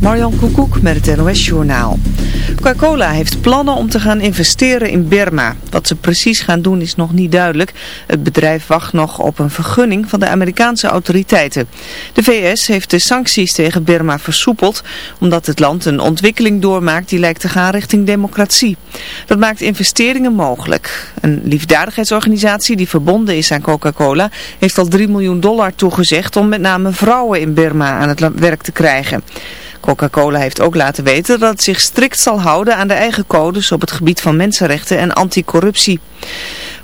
Marjan Koekoek met het NOS Journaal. Coca-Cola heeft plannen om te gaan investeren in Burma. Wat ze precies gaan doen is nog niet duidelijk. Het bedrijf wacht nog op een vergunning van de Amerikaanse autoriteiten. De VS heeft de sancties tegen Burma versoepeld... omdat het land een ontwikkeling doormaakt die lijkt te gaan richting democratie. Dat maakt investeringen mogelijk. Een liefdadigheidsorganisatie die verbonden is aan Coca-Cola... heeft al 3 miljoen dollar toegezegd om met name vrouwen in Burma aan het werk te krijgen. Coca-Cola heeft ook laten weten dat het zich strikt zal houden aan de eigen codes op het gebied van mensenrechten en anticorruptie.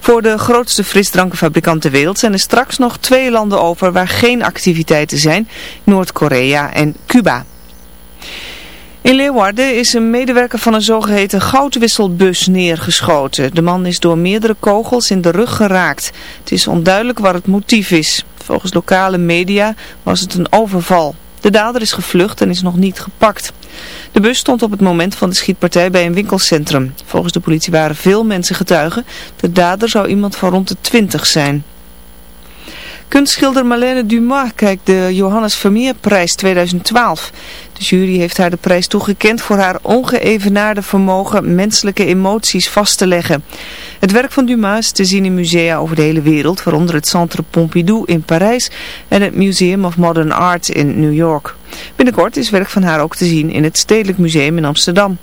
Voor de grootste frisdrankenfabrikant ter wereld zijn er straks nog twee landen over waar geen activiteiten zijn, Noord-Korea en Cuba. In Leeuwarden is een medewerker van een zogeheten goudwisselbus neergeschoten. De man is door meerdere kogels in de rug geraakt. Het is onduidelijk waar het motief is. Volgens lokale media was het een overval. De dader is gevlucht en is nog niet gepakt. De bus stond op het moment van de schietpartij bij een winkelcentrum. Volgens de politie waren veel mensen getuigen. De dader zou iemand van rond de 20 zijn. Kunstschilder Marlène Dumas krijgt de Johannes Vermeerprijs 2012. De jury heeft haar de prijs toegekend voor haar ongeëvenaarde vermogen menselijke emoties vast te leggen. Het werk van Dumas is te zien in musea over de hele wereld, waaronder het Centre Pompidou in Parijs en het Museum of Modern Art in New York. Binnenkort is werk van haar ook te zien in het Stedelijk Museum in Amsterdam.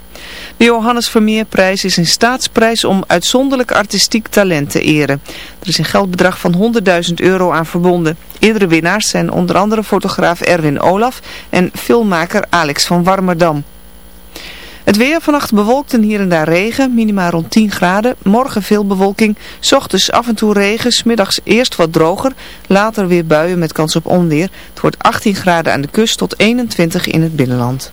De Johannes Vermeerprijs is een staatsprijs om uitzonderlijk artistiek talent te eren. Er is een geldbedrag van 100.000 euro aan verbonden. Eerdere winnaars zijn onder andere fotograaf Erwin Olaf en filmmaker Alex van Warmerdam. Het weer vannacht bewolkt en hier en daar regen, minimaal rond 10 graden. Morgen veel bewolking, ochtends af en toe regen, smiddags eerst wat droger, later weer buien met kans op onweer. Het wordt 18 graden aan de kust tot 21 in het binnenland.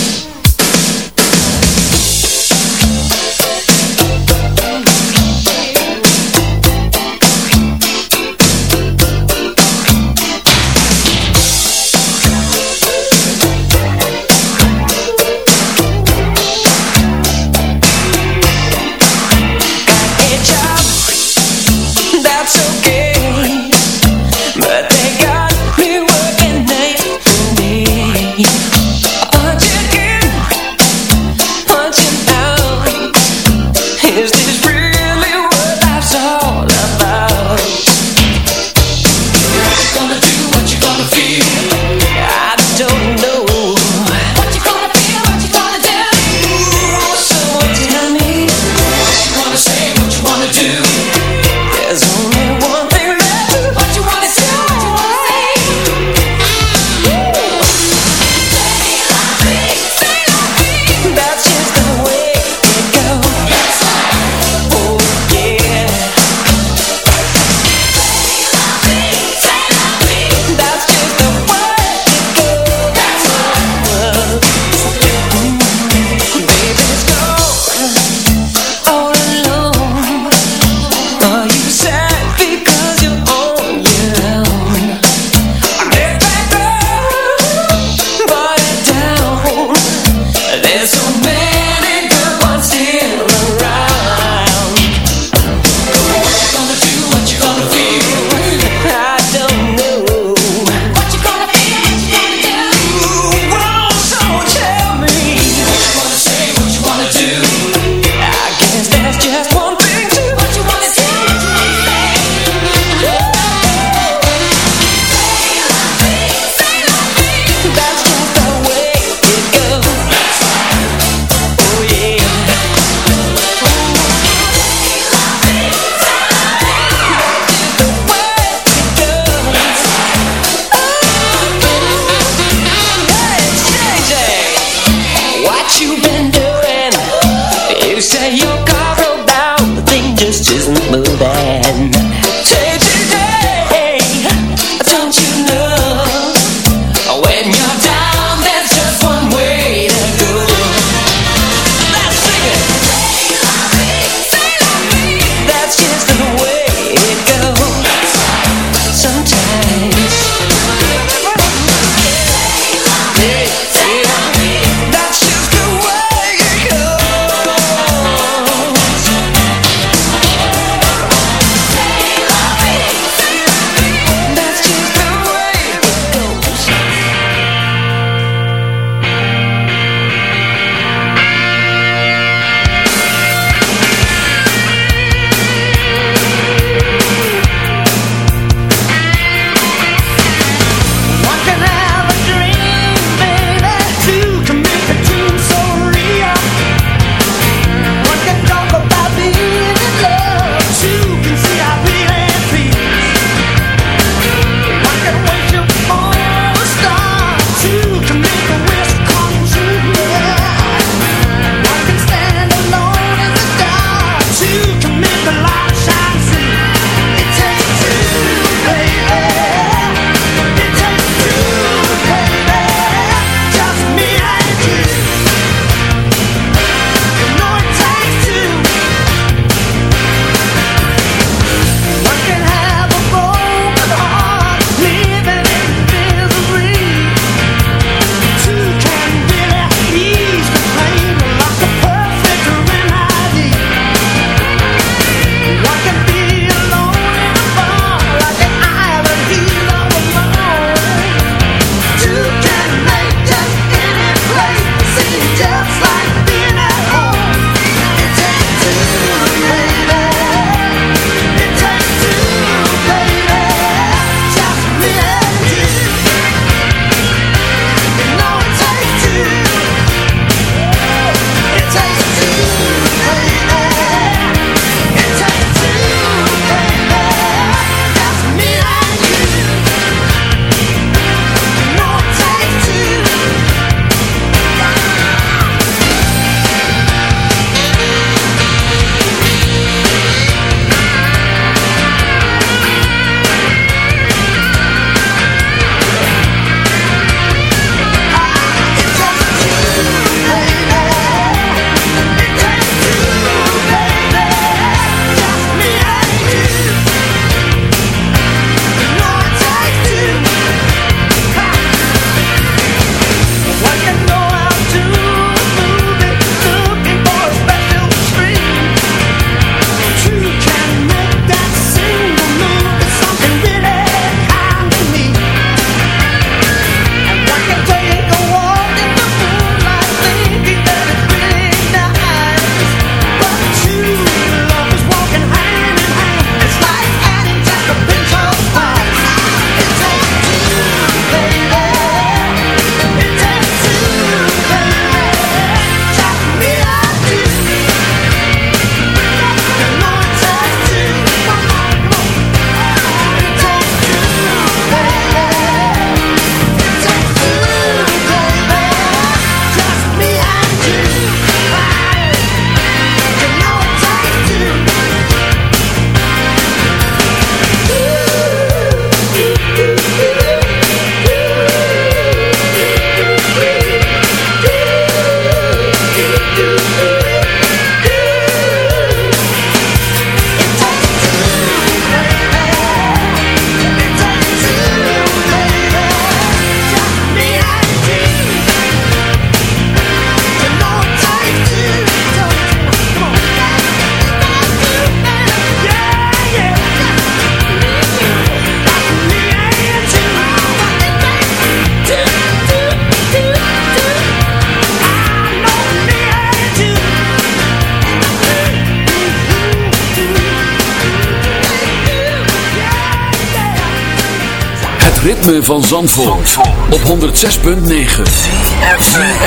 Van Zandvoort, op 106.9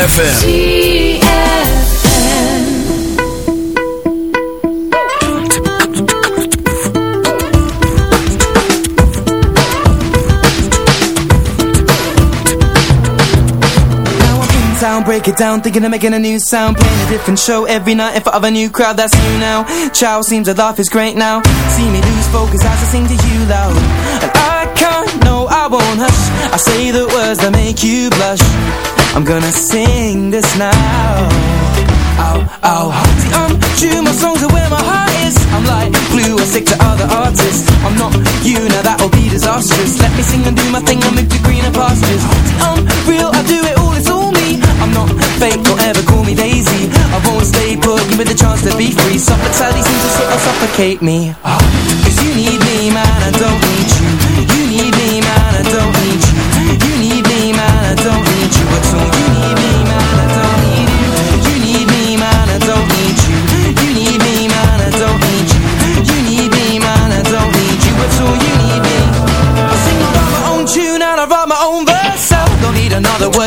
FM. break it down, thinking of making a new sound Playing a different show every night in front of a new crowd That's new now. Chow seems to laugh is great now. See me lose focus as I sing to you loud won't hush. I say the words that make you blush. I'm gonna sing this now. Ow, ow See I'm true, my songs are where my heart is. I'm like blue, I stick to other artists. I'm not you, now that'll be disastrous. Let me sing and do my thing, I'll move to greener pastures. See I'm um, real, I do it all, it's all me. I'm not fake, don't ever call me Daisy. I won't stay put, give me the chance to be free. Hospitality seems to sort of suffocate me. Ah, Cause you need me, man, I don't need You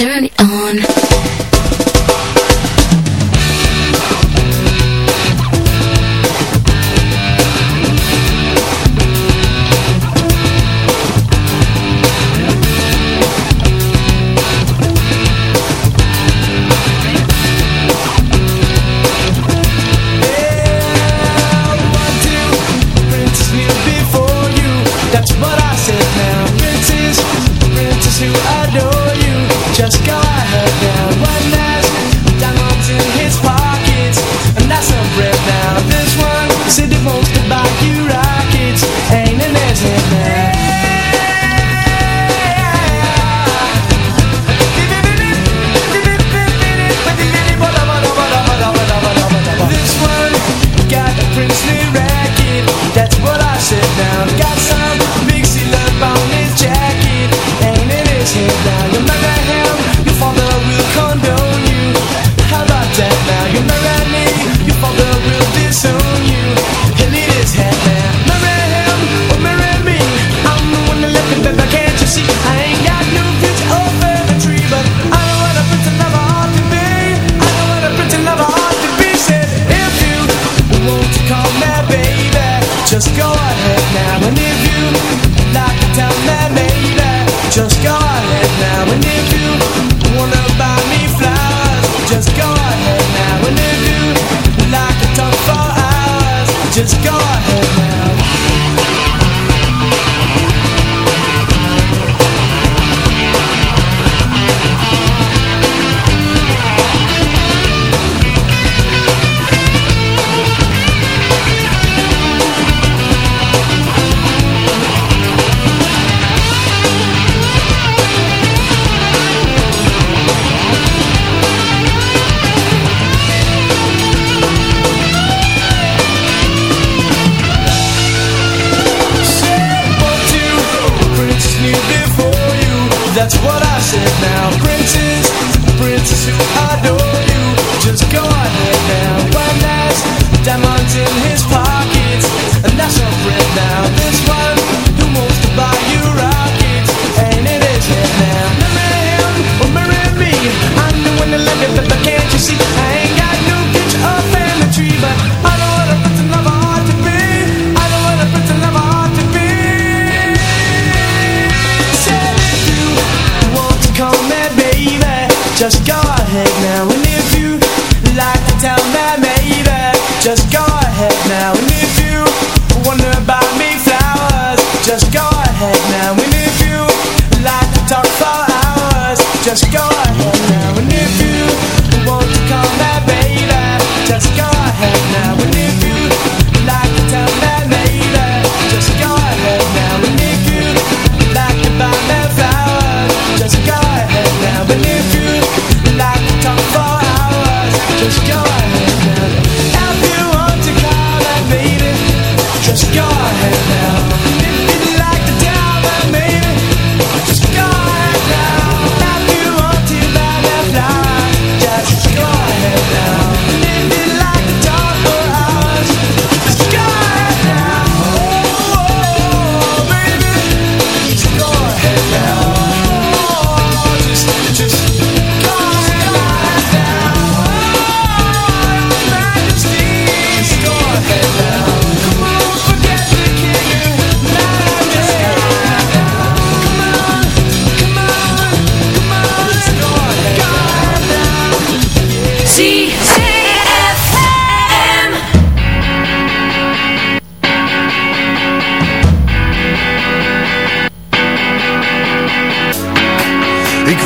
Turn just go ahead now and if you wanna buy me flowers, just go ahead now and if you like to talk for hours, just go ahead now. What?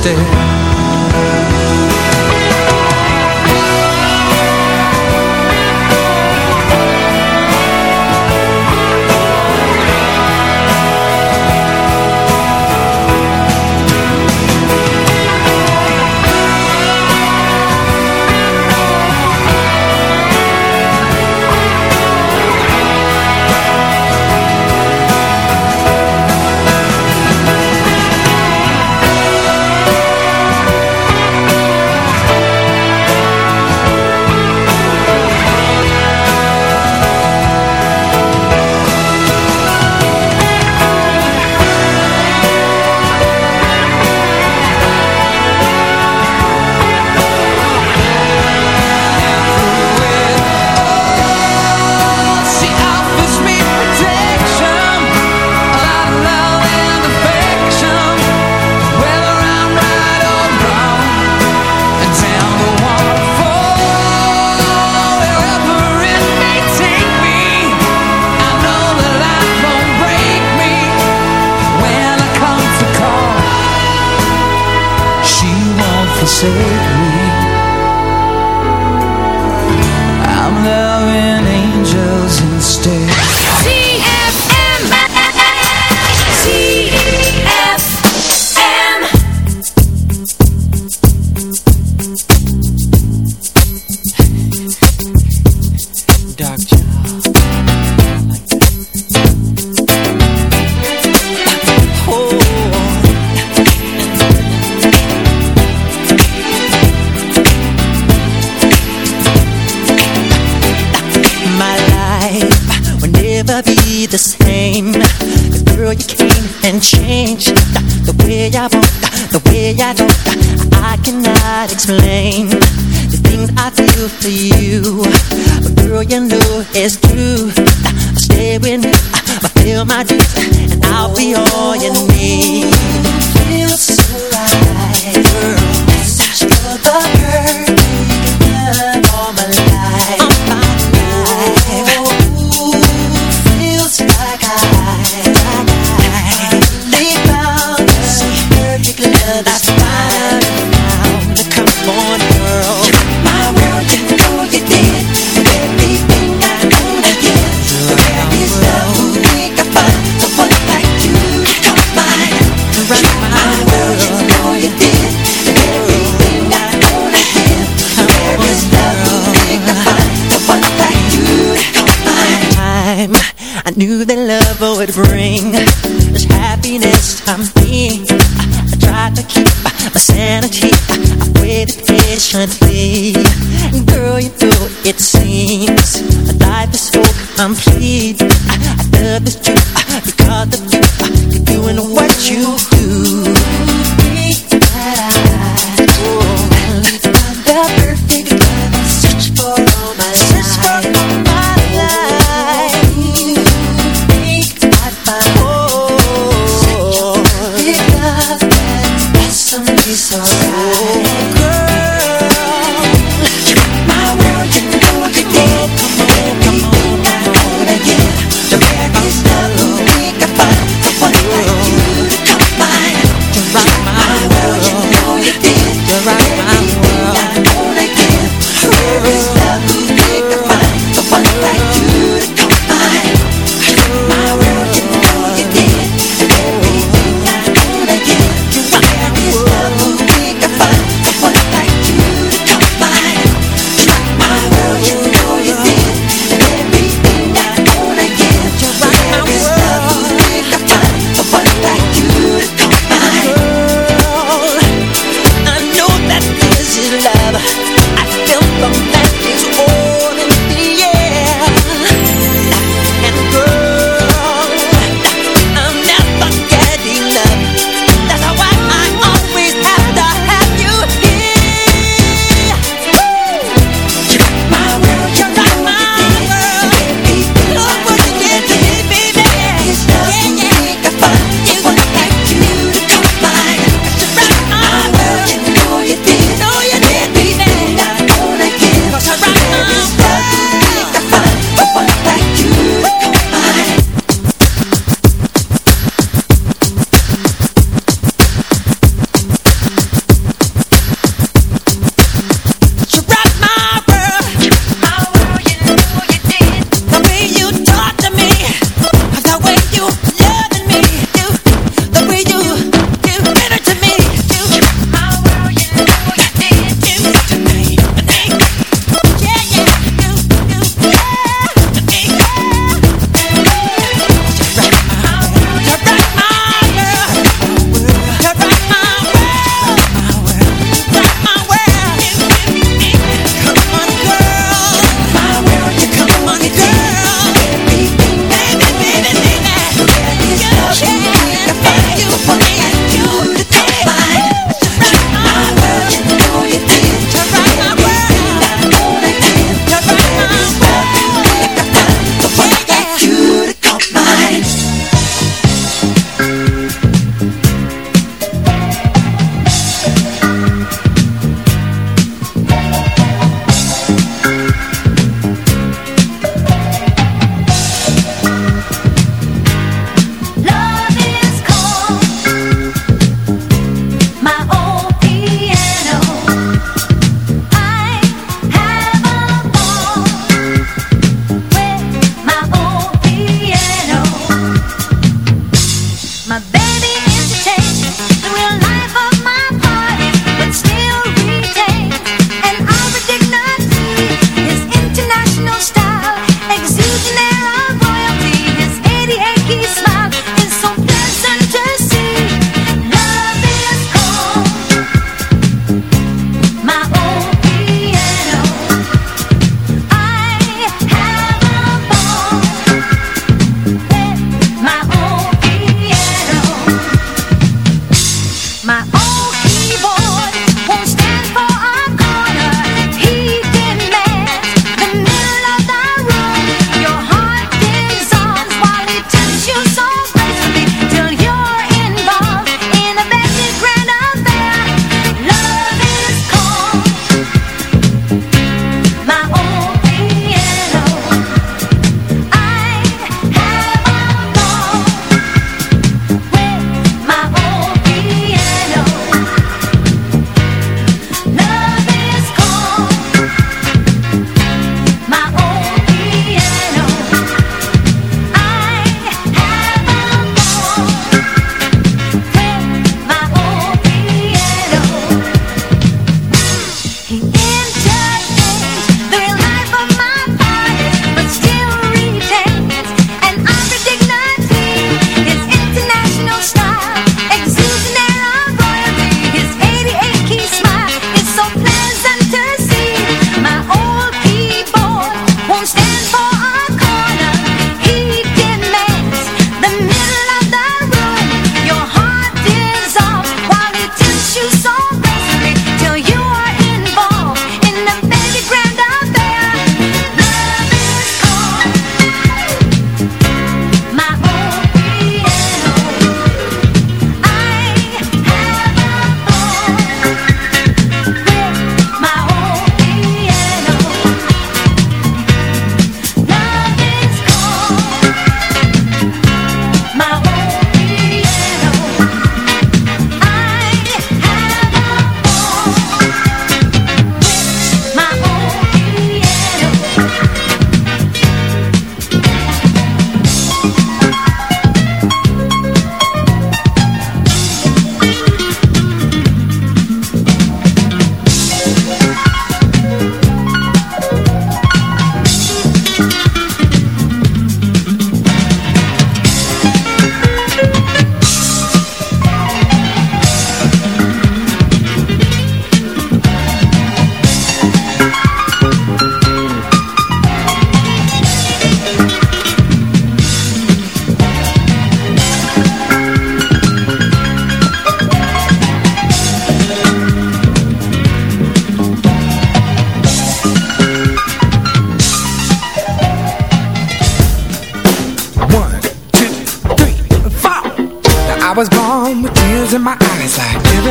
Stay never be the same. Cause girl, you came and changed The way I want, the way I don't I cannot explain The things I feel for you. But girl, you know it's true. Stay with me, fulfill my dreams And I'll be all you need. Feels so right, girl Such a girl that love oh, would bring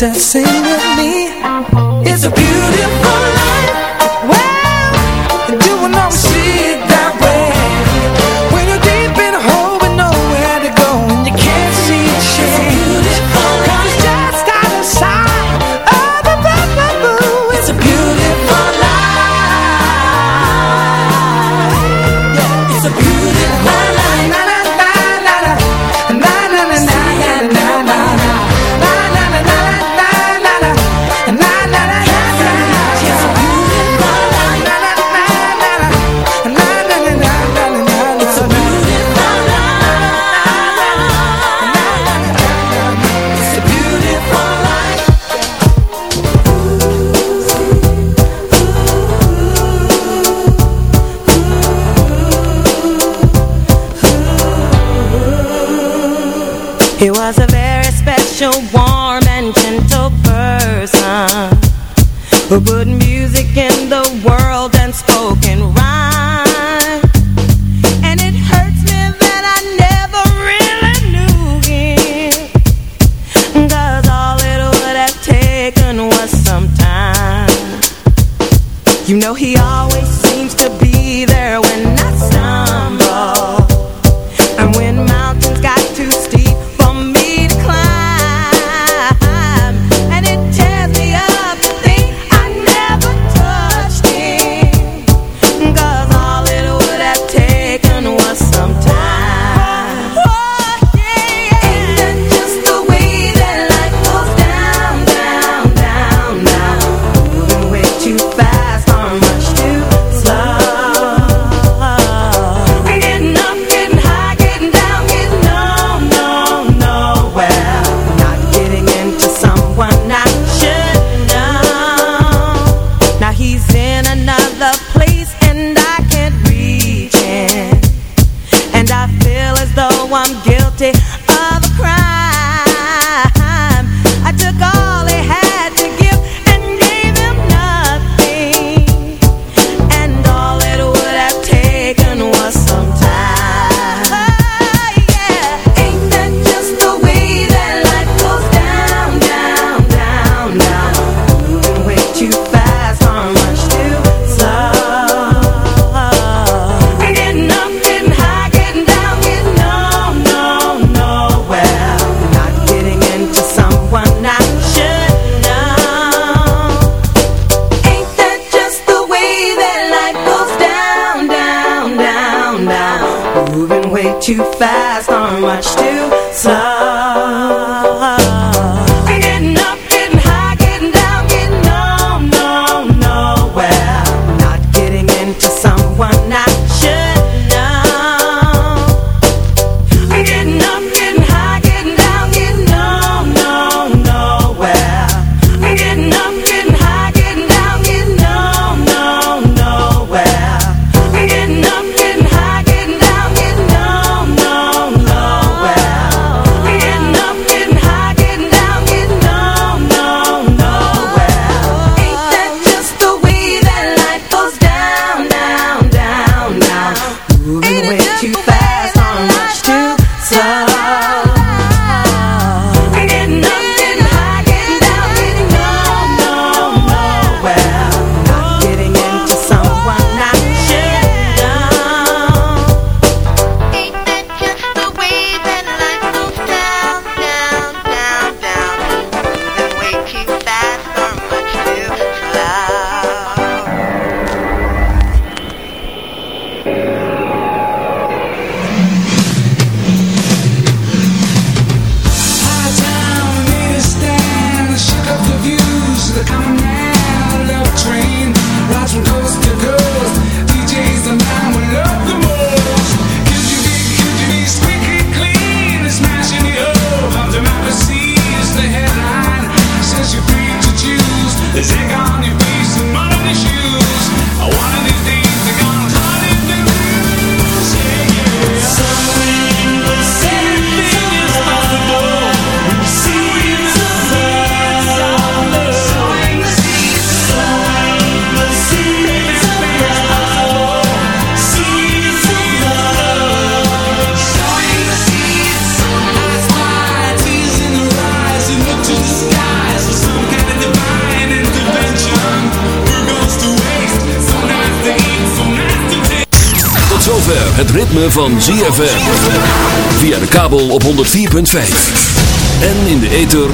dancing with me. It's a beauty. Show.